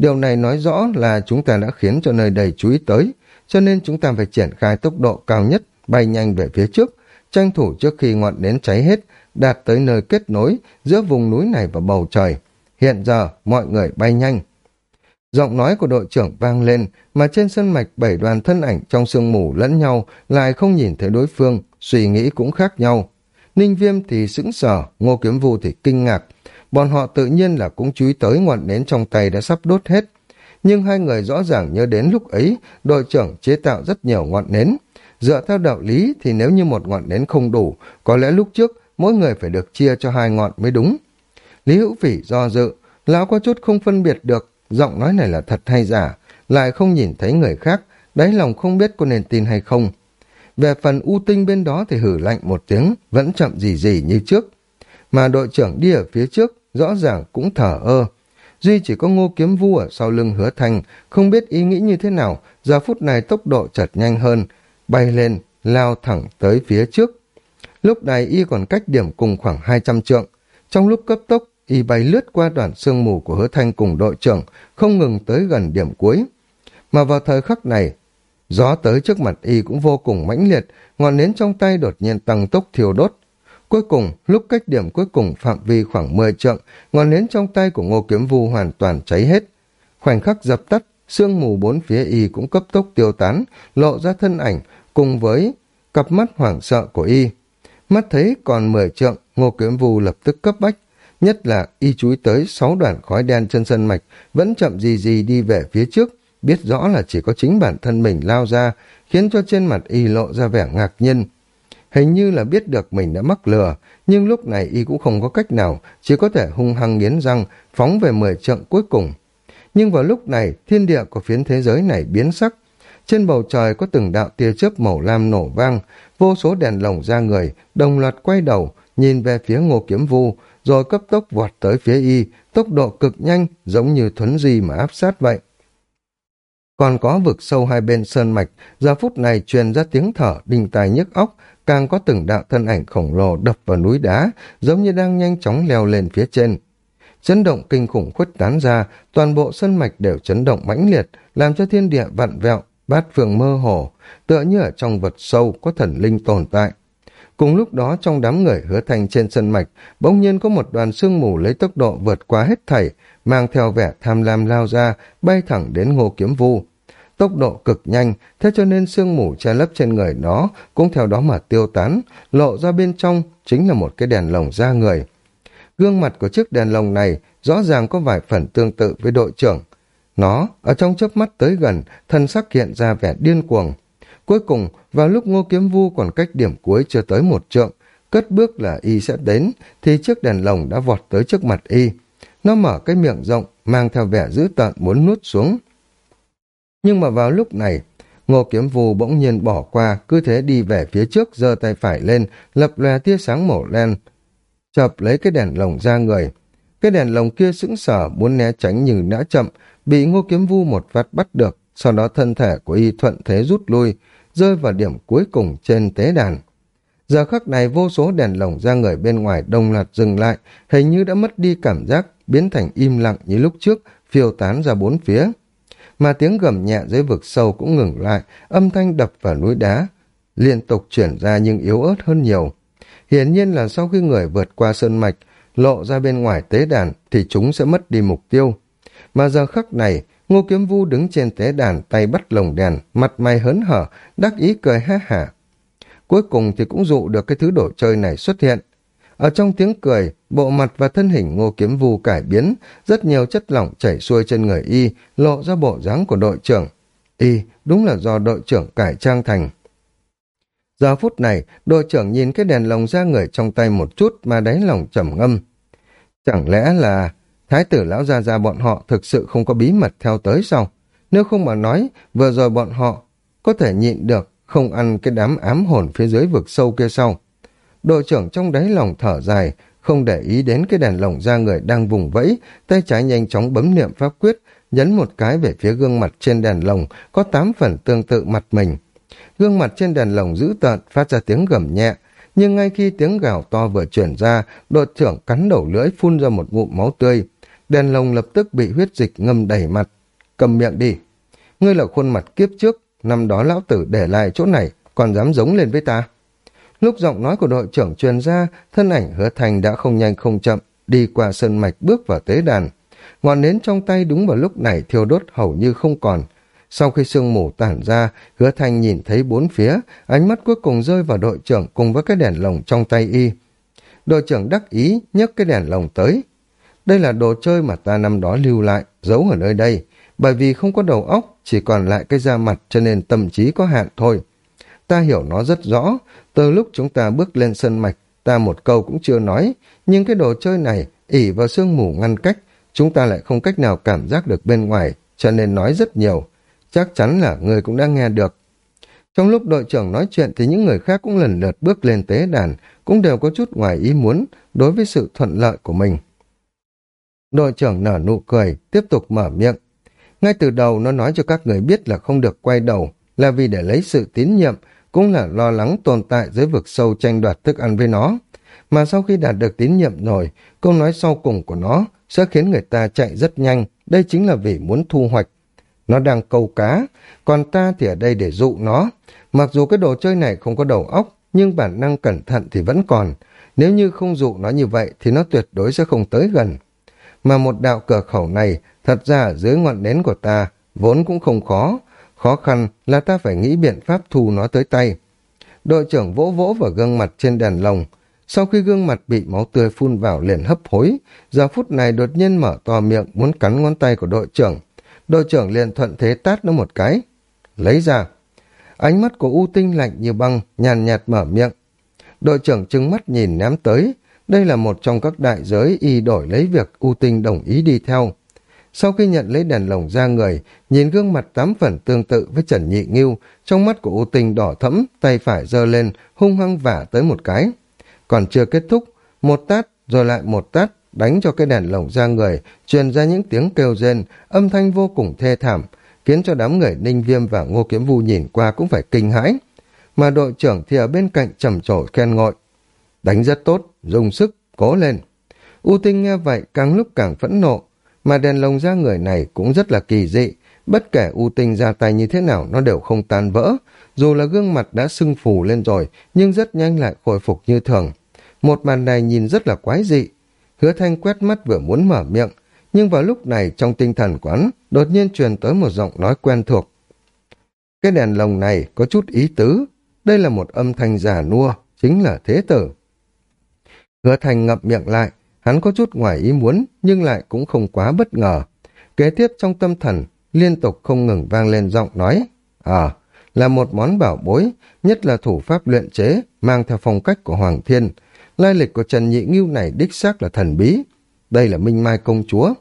Điều này nói rõ là chúng ta đã khiến cho nơi đầy chú ý tới, cho nên chúng ta phải triển khai tốc độ cao nhất, bay nhanh về phía trước, tranh thủ trước khi ngọn nến cháy hết, đạt tới nơi kết nối giữa vùng núi này và bầu trời. Hiện giờ, mọi người bay nhanh. Giọng nói của đội trưởng vang lên, mà trên sân mạch bảy đoàn thân ảnh trong sương mù lẫn nhau lại không nhìn thấy đối phương, suy nghĩ cũng khác nhau. Ninh Viêm thì sững sờ, Ngô Kiếm Vu thì kinh ngạc. Bọn họ tự nhiên là cũng chú ý tới ngọn nến trong tay đã sắp đốt hết. Nhưng hai người rõ ràng nhớ đến lúc ấy, đội trưởng chế tạo rất nhiều ngọn nến. Dựa theo đạo lý thì nếu như một ngọn nến không đủ, có lẽ lúc trước mỗi người phải được chia cho hai ngọn mới đúng. Lý Hữu Phỉ do dự, lão có chút không phân biệt được giọng nói này là thật hay giả, lại không nhìn thấy người khác, đáy lòng không biết có nên tin hay không. Về phần U Tinh bên đó thì hử lạnh một tiếng, vẫn chậm gì gì như trước. Mà đội trưởng đi ở phía trước, rõ ràng cũng thở ơ. Duy chỉ có ngô kiếm vu ở sau lưng hứa thành, không biết ý nghĩ như thế nào, giờ phút này tốc độ chợt nhanh hơn, bay lên, lao thẳng tới phía trước. Lúc này y còn cách điểm cùng khoảng 200 trượng. Trong lúc cấp tốc, y bay lướt qua đoạn sương mù của hứa thanh cùng đội trưởng, không ngừng tới gần điểm cuối. Mà vào thời khắc này, gió tới trước mặt y cũng vô cùng mãnh liệt, ngọn nến trong tay đột nhiên tăng tốc thiêu đốt. Cuối cùng, lúc cách điểm cuối cùng phạm vi khoảng 10 trượng, ngọn nến trong tay của ngô kiếm vu hoàn toàn cháy hết. Khoảnh khắc dập tắt, sương mù bốn phía y cũng cấp tốc tiêu tán, lộ ra thân ảnh cùng với cặp mắt hoảng sợ của y. Mắt thấy còn 10 trượng, ngô kiếm vu lập tức cấp bách, nhất là y chúi tới sáu đoàn khói đen chân sân mạch vẫn chậm gì gì đi về phía trước, biết rõ là chỉ có chính bản thân mình lao ra, khiến cho trên mặt y lộ ra vẻ ngạc nhiên. Hình như là biết được mình đã mắc lừa, nhưng lúc này y cũng không có cách nào, chỉ có thể hung hăng nghiến răng, phóng về mười trận cuối cùng. Nhưng vào lúc này, thiên địa của phiến thế giới này biến sắc. Trên bầu trời có từng đạo tia chớp màu lam nổ vang, vô số đèn lồng ra người, đồng loạt quay đầu, nhìn về phía ngô kiếm vu, rồi cấp tốc vọt tới phía y, tốc độ cực nhanh, giống như thuấn di mà áp sát vậy. Còn có vực sâu hai bên sơn mạch, giờ phút này truyền ra tiếng thở, đinh tai nhức óc, càng có từng đạo thân ảnh khổng lồ đập vào núi đá, giống như đang nhanh chóng leo lên phía trên. Chấn động kinh khủng khuếch tán ra, toàn bộ sân mạch đều chấn động mãnh liệt, làm cho thiên địa vặn vẹo, bát phương mơ hồ, tựa như ở trong vật sâu có thần linh tồn tại. Cùng lúc đó trong đám người hứa thành trên sân mạch, bỗng nhiên có một đoàn sương mù lấy tốc độ vượt qua hết thảy, mang theo vẻ tham lam lao ra, bay thẳng đến ngô kiếm vu. Tốc độ cực nhanh, thế cho nên sương mù che lấp trên người nó cũng theo đó mà tiêu tán, lộ ra bên trong chính là một cái đèn lồng da người. Gương mặt của chiếc đèn lồng này rõ ràng có vài phần tương tự với đội trưởng. Nó, ở trong chớp mắt tới gần, thân sắc hiện ra vẻ điên cuồng. Cuối cùng, vào lúc ngô kiếm vu còn cách điểm cuối chưa tới một trượng, cất bước là y sẽ đến, thì chiếc đèn lồng đã vọt tới trước mặt y. Nó mở cái miệng rộng, mang theo vẻ dữ tợn muốn nuốt xuống. Nhưng mà vào lúc này, ngô kiếm Vũ bỗng nhiên bỏ qua, cứ thế đi về phía trước, giơ tay phải lên, lập lòe tia sáng màu len, chập lấy cái đèn lồng ra người. Cái đèn lồng kia sững sờ muốn né tránh nhưng đã chậm, bị ngô kiếm vu một vắt bắt được, sau đó thân thể của y thuận thế rút lui, rơi vào điểm cuối cùng trên tế đàn. Giờ khắc này vô số đèn lồng ra người bên ngoài đồng loạt dừng lại, hình như đã mất đi cảm giác, biến thành im lặng như lúc trước, phiêu tán ra bốn phía. Mà tiếng gầm nhẹ dưới vực sâu cũng ngừng lại, âm thanh đập vào núi đá, liên tục chuyển ra nhưng yếu ớt hơn nhiều. Hiển nhiên là sau khi người vượt qua sơn mạch, lộ ra bên ngoài tế đàn thì chúng sẽ mất đi mục tiêu. Mà giờ khắc này, Ngô Kiếm Vu đứng trên tế đàn tay bắt lồng đèn, mặt mày hớn hở, đắc ý cười ha hả. Cuối cùng thì cũng dụ được cái thứ đồ chơi này xuất hiện. Ở trong tiếng cười, bộ mặt và thân hình Ngô Kiếm Vu cải biến, rất nhiều chất lỏng chảy xuôi trên người y, lộ ra bộ dáng của đội trưởng. Y đúng là do đội trưởng cải trang thành. Giờ phút này, đội trưởng nhìn cái đèn lồng ra người trong tay một chút mà đáy lòng trầm ngâm. Chẳng lẽ là thái tử lão gia gia bọn họ thực sự không có bí mật theo tới sao? Nếu không mà nói, vừa rồi bọn họ có thể nhịn được không ăn cái đám ám hồn phía dưới vực sâu kia sau. Đội trưởng trong đáy lòng thở dài, không để ý đến cái đèn lồng da người đang vùng vẫy, tay trái nhanh chóng bấm niệm pháp quyết, nhấn một cái về phía gương mặt trên đèn lồng có tám phần tương tự mặt mình. Gương mặt trên đèn lồng dữ tợn phát ra tiếng gầm nhẹ, nhưng ngay khi tiếng gào to vừa chuyển ra, đội trưởng cắn đầu lưỡi phun ra một ngụm máu tươi. Đèn lồng lập tức bị huyết dịch ngâm đầy mặt. Cầm miệng đi. Ngươi là khuôn mặt kiếp trước, năm đó lão tử để lại chỗ này, còn dám giống lên với ta. Lúc giọng nói của đội trưởng truyền ra, thân ảnh hứa thành đã không nhanh không chậm, đi qua sơn mạch bước vào tế đàn. Ngọn nến trong tay đúng vào lúc này thiêu đốt hầu như không còn, sau khi sương mù tản ra, hứa Thành nhìn thấy bốn phía, ánh mắt cuối cùng rơi vào đội trưởng cùng với cái đèn lồng trong tay y. Đội trưởng đắc ý nhấc cái đèn lồng tới. Đây là đồ chơi mà ta năm đó lưu lại, giấu ở nơi đây. Bởi vì không có đầu óc, chỉ còn lại cái da mặt cho nên tâm trí có hạn thôi. Ta hiểu nó rất rõ, từ lúc chúng ta bước lên sân mạch, ta một câu cũng chưa nói, nhưng cái đồ chơi này ỉ vào sương mù ngăn cách, chúng ta lại không cách nào cảm giác được bên ngoài, cho nên nói rất nhiều chắc chắn là người cũng đã nghe được. Trong lúc đội trưởng nói chuyện thì những người khác cũng lần lượt bước lên tế đàn, cũng đều có chút ngoài ý muốn đối với sự thuận lợi của mình. Đội trưởng nở nụ cười, tiếp tục mở miệng. Ngay từ đầu nó nói cho các người biết là không được quay đầu, là vì để lấy sự tín nhiệm, cũng là lo lắng tồn tại dưới vực sâu tranh đoạt thức ăn với nó. Mà sau khi đạt được tín nhiệm rồi, câu nói sau cùng của nó sẽ khiến người ta chạy rất nhanh, đây chính là vì muốn thu hoạch nó đang câu cá, còn ta thì ở đây để dụ nó. Mặc dù cái đồ chơi này không có đầu óc, nhưng bản năng cẩn thận thì vẫn còn. Nếu như không dụ nó như vậy thì nó tuyệt đối sẽ không tới gần. Mà một đạo cửa khẩu này, thật ra ở dưới ngọn nến của ta, vốn cũng không khó. Khó khăn là ta phải nghĩ biện pháp thu nó tới tay. Đội trưởng vỗ vỗ vào gương mặt trên đèn lồng. Sau khi gương mặt bị máu tươi phun vào liền hấp hối, giờ phút này đột nhiên mở to miệng muốn cắn ngón tay của đội trưởng. Đội trưởng liền thuận thế tát nó một cái. Lấy ra. Ánh mắt của U Tinh lạnh như băng, nhàn nhạt mở miệng. Đội trưởng trừng mắt nhìn ném tới. Đây là một trong các đại giới y đổi lấy việc U Tinh đồng ý đi theo. Sau khi nhận lấy đèn lồng ra người, nhìn gương mặt tám phần tương tự với Trần Nhị Nghiêu, trong mắt của U Tinh đỏ thẫm, tay phải giơ lên, hung hăng vả tới một cái. Còn chưa kết thúc, một tát rồi lại một tát, đánh cho cái đèn lồng ra người, truyền ra những tiếng kêu rên, âm thanh vô cùng thê thảm, khiến cho đám người Ninh Viêm và Ngô Kiếm Vu nhìn qua cũng phải kinh hãi. Mà đội trưởng thì ở bên cạnh trầm trồ khen ngợi. Đánh rất tốt, dùng sức, cố lên. U Tinh nghe vậy càng lúc càng phẫn nộ, mà đèn lồng ra người này cũng rất là kỳ dị. Bất kể U Tinh ra tay như thế nào nó đều không tan vỡ. Dù là gương mặt đã sưng phù lên rồi, nhưng rất nhanh lại khôi phục như thường. Một màn này nhìn rất là quái dị. Hứa Thanh quét mắt vừa muốn mở miệng, nhưng vào lúc này trong tinh thần quán đột nhiên truyền tới một giọng nói quen thuộc. Cái đèn lồng này có chút ý tứ, đây là một âm thanh giả nua, chính là thế tử. Hứa Thanh ngậm miệng lại, hắn có chút ngoài ý muốn nhưng lại cũng không quá bất ngờ. Kế tiếp trong tâm thần, liên tục không ngừng vang lên giọng nói, à, là một món bảo bối, nhất là thủ pháp luyện chế, mang theo phong cách của Hoàng Thiên. Lai lịch của Trần Nhị Ngưu này đích xác là thần bí. Đây là Minh Mai Công Chúa.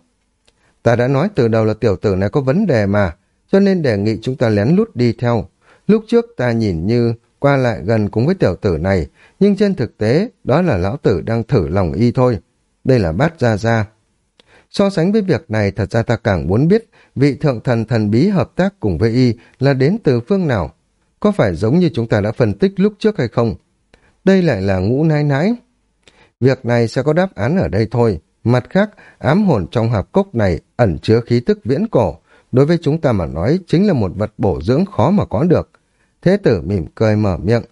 Ta đã nói từ đầu là tiểu tử này có vấn đề mà, cho nên đề nghị chúng ta lén lút đi theo. Lúc trước ta nhìn như qua lại gần cùng với tiểu tử này, nhưng trên thực tế đó là lão tử đang thử lòng y thôi. Đây là bát gia gia. So sánh với việc này thật ra ta càng muốn biết vị thượng thần thần bí hợp tác cùng với y là đến từ phương nào. Có phải giống như chúng ta đã phân tích lúc trước hay không? Đây lại là ngũ nai nãi Việc này sẽ có đáp án ở đây thôi. Mặt khác, ám hồn trong hạp cốc này ẩn chứa khí tức viễn cổ. Đối với chúng ta mà nói chính là một vật bổ dưỡng khó mà có được. Thế tử mỉm cười mở miệng.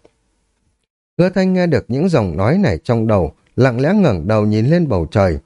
Hứa thanh nghe được những dòng nói này trong đầu, lặng lẽ ngẩng đầu nhìn lên bầu trời.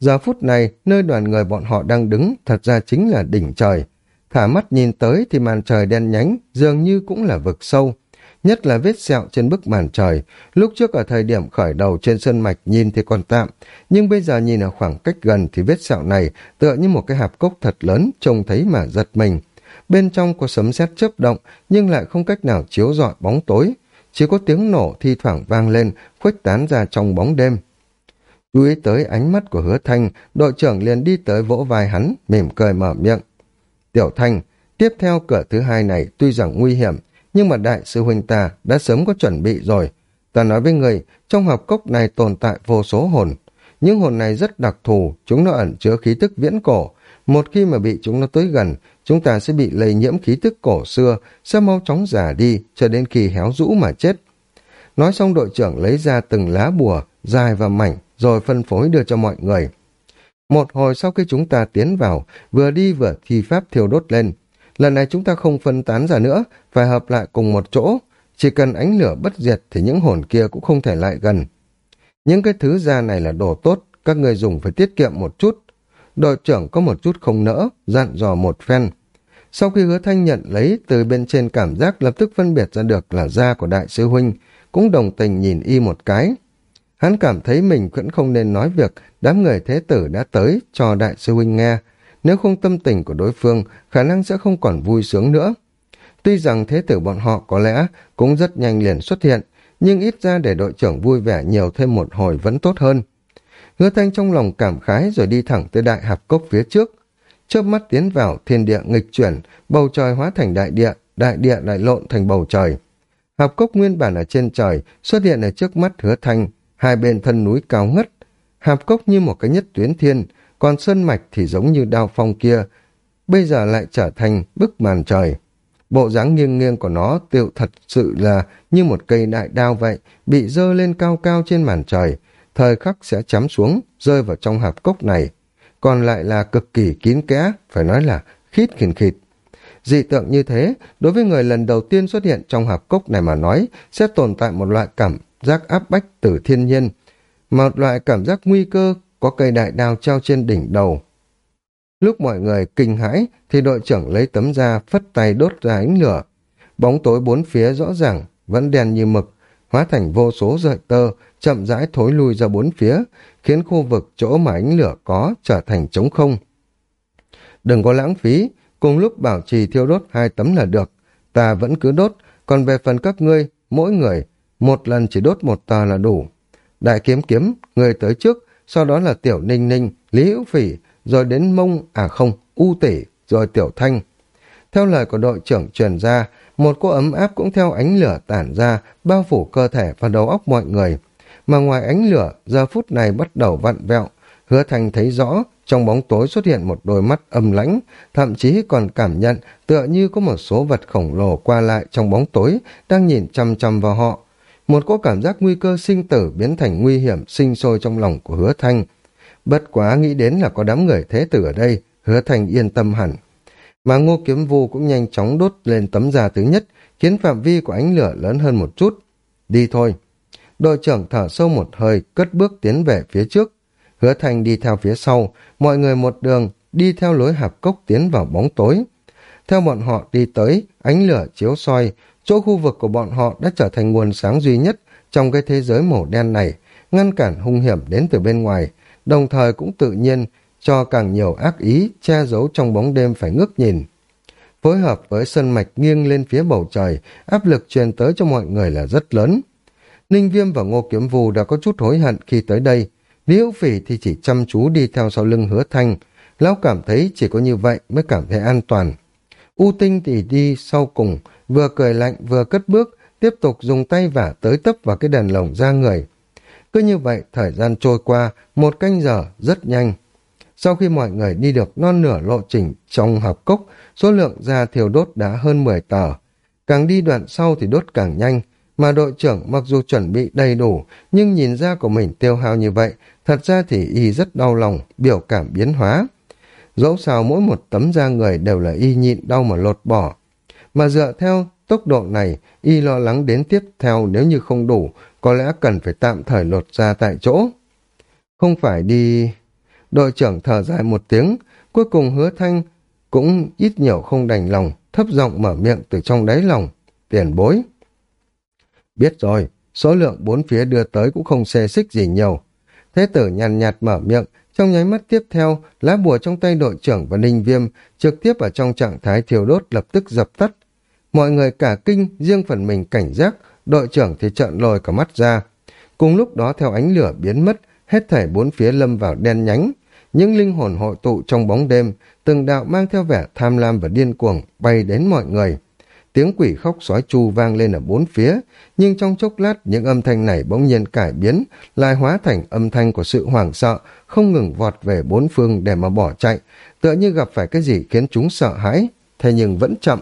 Giờ phút này, nơi đoàn người bọn họ đang đứng thật ra chính là đỉnh trời. Thả mắt nhìn tới thì màn trời đen nhánh, dường như cũng là vực sâu. Nhất là vết sẹo trên bức màn trời. Lúc trước ở thời điểm khởi đầu trên sân mạch nhìn thì còn tạm, nhưng bây giờ nhìn ở khoảng cách gần thì vết sẹo này tựa như một cái hạp cốc thật lớn, trông thấy mà giật mình. Bên trong có sấm sét chớp động, nhưng lại không cách nào chiếu rọi bóng tối. Chỉ có tiếng nổ thi thoảng vang lên, khuếch tán ra trong bóng đêm. Chú ý tới ánh mắt của hứa thanh, đội trưởng liền đi tới vỗ vai hắn, mỉm cười mở miệng. Tiểu thanh, tiếp theo cửa thứ hai này tuy rằng nguy hiểm, nhưng mà đại sư huynh ta đã sớm có chuẩn bị rồi. Ta nói với người, trong học cốc này tồn tại vô số hồn. Những hồn này rất đặc thù, chúng nó ẩn chứa khí tức viễn cổ. Một khi mà bị chúng nó tới gần, chúng ta sẽ bị lây nhiễm khí tức cổ xưa, sẽ mau chóng già đi, cho đến khi héo rũ mà chết. Nói xong đội trưởng lấy ra từng lá bùa, dài và mảnh, rồi phân phối đưa cho mọi người. Một hồi sau khi chúng ta tiến vào, vừa đi vừa thi pháp thiêu đốt lên. Lần này chúng ta không phân tán ra nữa, phải hợp lại cùng một chỗ. Chỉ cần ánh lửa bất diệt thì những hồn kia cũng không thể lại gần. Những cái thứ da này là đồ tốt, các người dùng phải tiết kiệm một chút. Đội trưởng có một chút không nỡ, dặn dò một phen. Sau khi hứa thanh nhận lấy từ bên trên cảm giác lập tức phân biệt ra được là da của đại sư huynh, cũng đồng tình nhìn y một cái. Hắn cảm thấy mình vẫn không nên nói việc đám người thế tử đã tới cho đại sư huynh nghe. Nếu không tâm tình của đối phương, khả năng sẽ không còn vui sướng nữa. Tuy rằng thế tử bọn họ có lẽ cũng rất nhanh liền xuất hiện, nhưng ít ra để đội trưởng vui vẻ nhiều thêm một hồi vẫn tốt hơn. Hứa thanh trong lòng cảm khái rồi đi thẳng tới đại hạp cốc phía trước. Chớp mắt tiến vào thiên địa nghịch chuyển, bầu trời hóa thành đại địa, đại địa lại lộn thành bầu trời. Hạp cốc nguyên bản ở trên trời xuất hiện ở trước mắt hứa thanh, hai bên thân núi cao ngất. Hạp cốc như một cái nhất tuyến thiên, còn sơn mạch thì giống như đao phong kia, bây giờ lại trở thành bức màn trời. Bộ dáng nghiêng nghiêng của nó tựu thật sự là như một cây đại đao vậy, bị dơ lên cao cao trên màn trời, thời khắc sẽ chấm xuống, rơi vào trong hạp cốc này. Còn lại là cực kỳ kín kẽ, phải nói là khít khìn khịt. Dị tượng như thế, đối với người lần đầu tiên xuất hiện trong hạp cốc này mà nói, sẽ tồn tại một loại cảm giác áp bách từ thiên nhiên, một loại cảm giác nguy cơ có cây đại đao treo trên đỉnh đầu. Lúc mọi người kinh hãi thì đội trưởng lấy tấm da phất tay đốt ra ánh lửa. Bóng tối bốn phía rõ ràng, vẫn đen như mực, hóa thành vô số rợi tơ, chậm rãi thối lui ra bốn phía, khiến khu vực chỗ mà ánh lửa có trở thành trống không. Đừng có lãng phí, cùng lúc bảo trì thiêu đốt hai tấm là được. Ta vẫn cứ đốt, còn về phần các ngươi, mỗi người, một lần chỉ đốt một tờ là đủ. Đại kiếm kiếm, người tới trước, sau đó là tiểu ninh ninh, lý hữu phỉ, rồi đến mông, à không, u tỷ, rồi tiểu thanh. Theo lời của đội trưởng truyền ra, một cô ấm áp cũng theo ánh lửa tản ra, bao phủ cơ thể và đầu óc mọi người. Mà ngoài ánh lửa, giờ phút này bắt đầu vặn vẹo, hứa thành thấy rõ, trong bóng tối xuất hiện một đôi mắt âm lãnh, thậm chí còn cảm nhận tựa như có một số vật khổng lồ qua lại trong bóng tối đang nhìn chăm chăm vào họ. Một cỗ cảm giác nguy cơ sinh tử biến thành nguy hiểm sinh sôi trong lòng của hứa thanh. Bất quá nghĩ đến là có đám người thế tử ở đây, hứa thanh yên tâm hẳn. Mà ngô kiếm vu cũng nhanh chóng đốt lên tấm da thứ nhất, khiến phạm vi của ánh lửa lớn hơn một chút. Đi thôi. Đội trưởng thở sâu một hơi, cất bước tiến về phía trước. Hứa Thành đi theo phía sau, mọi người một đường đi theo lối hạp cốc tiến vào bóng tối. Theo bọn họ đi tới, ánh lửa chiếu soi, chỗ khu vực của bọn họ đã trở thành nguồn sáng duy nhất trong cái thế giới màu đen này, ngăn cản hung hiểm đến từ bên ngoài, đồng thời cũng tự nhiên cho càng nhiều ác ý che giấu trong bóng đêm phải ngước nhìn. Phối hợp với sân mạch nghiêng lên phía bầu trời, áp lực truyền tới cho mọi người là rất lớn. Ninh Viêm và Ngô Kiếm Vù đã có chút hối hận khi tới đây, Lý Hữu Phỉ thì chỉ chăm chú đi theo sau lưng hứa thanh. Lão cảm thấy chỉ có như vậy mới cảm thấy an toàn. U Tinh thì đi sau cùng, vừa cười lạnh vừa cất bước, tiếp tục dùng tay vả tới tấp vào cái đèn lồng ra người. Cứ như vậy, thời gian trôi qua, một canh giờ, rất nhanh. Sau khi mọi người đi được non nửa lộ trình trong học cốc, số lượng da thiêu đốt đã hơn 10 tờ. Càng đi đoạn sau thì đốt càng nhanh, mà đội trưởng mặc dù chuẩn bị đầy đủ, nhưng nhìn ra của mình tiêu hao như vậy, thật ra thì y rất đau lòng, biểu cảm biến hóa. Dẫu sao mỗi một tấm da người đều là y nhịn đau mà lột bỏ. Mà dựa theo tốc độ này, y lo lắng đến tiếp theo nếu như không đủ, có lẽ cần phải tạm thời lột ra tại chỗ. Không phải đi... Đội trưởng thở dài một tiếng, cuối cùng hứa thanh cũng ít nhiều không đành lòng, thấp giọng mở miệng từ trong đáy lòng. Tiền bối. Biết rồi, số lượng bốn phía đưa tới cũng không xê xích gì nhiều. Thế tử nhàn nhạt, mở miệng, trong nháy mắt tiếp theo, lá bùa trong tay đội trưởng và ninh viêm trực tiếp ở trong trạng thái thiêu đốt lập tức dập tắt. Mọi người cả kinh, riêng phần mình cảnh giác, đội trưởng thì trợn lồi cả mắt ra. Cùng lúc đó theo ánh lửa biến mất, hết thảy bốn phía lâm vào đen nhánh. Những linh hồn hội tụ trong bóng đêm, từng đạo mang theo vẻ tham lam và điên cuồng bay đến mọi người. Tiếng quỷ khóc sói chu vang lên ở bốn phía, nhưng trong chốc lát những âm thanh này bỗng nhiên cải biến, lại hóa thành âm thanh của sự hoảng sợ, không ngừng vọt về bốn phương để mà bỏ chạy, tựa như gặp phải cái gì khiến chúng sợ hãi, thế nhưng vẫn chậm.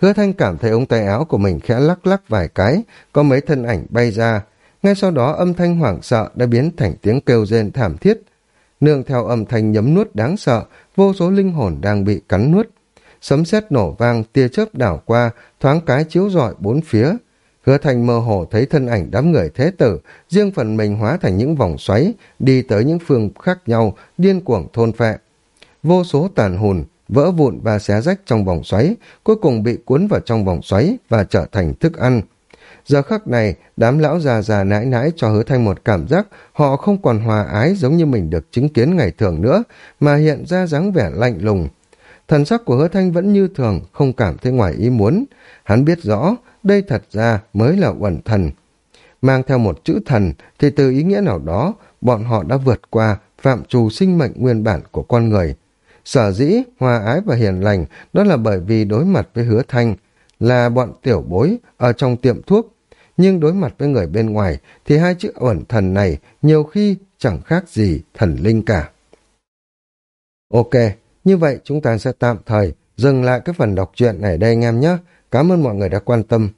Hứa thanh cảm thấy ống tay áo của mình khẽ lắc lắc vài cái, có mấy thân ảnh bay ra. Ngay sau đó âm thanh hoảng sợ đã biến thành tiếng kêu rên thảm thiết. Nương theo âm thanh nhấm nuốt đáng sợ, vô số linh hồn đang bị cắn nuốt sấm sét nổ vang, tia chớp đảo qua, thoáng cái chiếu rọi bốn phía. Hứa thành mơ hồ thấy thân ảnh đám người thế tử, riêng phần mình hóa thành những vòng xoáy, đi tới những phương khác nhau, điên cuồng thôn phệ. Vô số tàn hùn, vỡ vụn và xé rách trong vòng xoáy, cuối cùng bị cuốn vào trong vòng xoáy và trở thành thức ăn. Giờ khắc này, đám lão già già nãi nãi cho hứa thanh một cảm giác họ không còn hòa ái giống như mình được chứng kiến ngày thường nữa, mà hiện ra dáng vẻ lạnh lùng, Thần sắc của hứa thanh vẫn như thường, không cảm thấy ngoài ý muốn. Hắn biết rõ, đây thật ra mới là uẩn thần. Mang theo một chữ thần, thì từ ý nghĩa nào đó, bọn họ đã vượt qua phạm trù sinh mệnh nguyên bản của con người. Sở dĩ, hòa ái và hiền lành, đó là bởi vì đối mặt với hứa thanh, là bọn tiểu bối ở trong tiệm thuốc. Nhưng đối mặt với người bên ngoài, thì hai chữ uẩn thần này nhiều khi chẳng khác gì thần linh cả. Ok, như vậy chúng ta sẽ tạm thời dừng lại cái phần đọc truyện này đây anh em nhé. Cảm ơn mọi người đã quan tâm.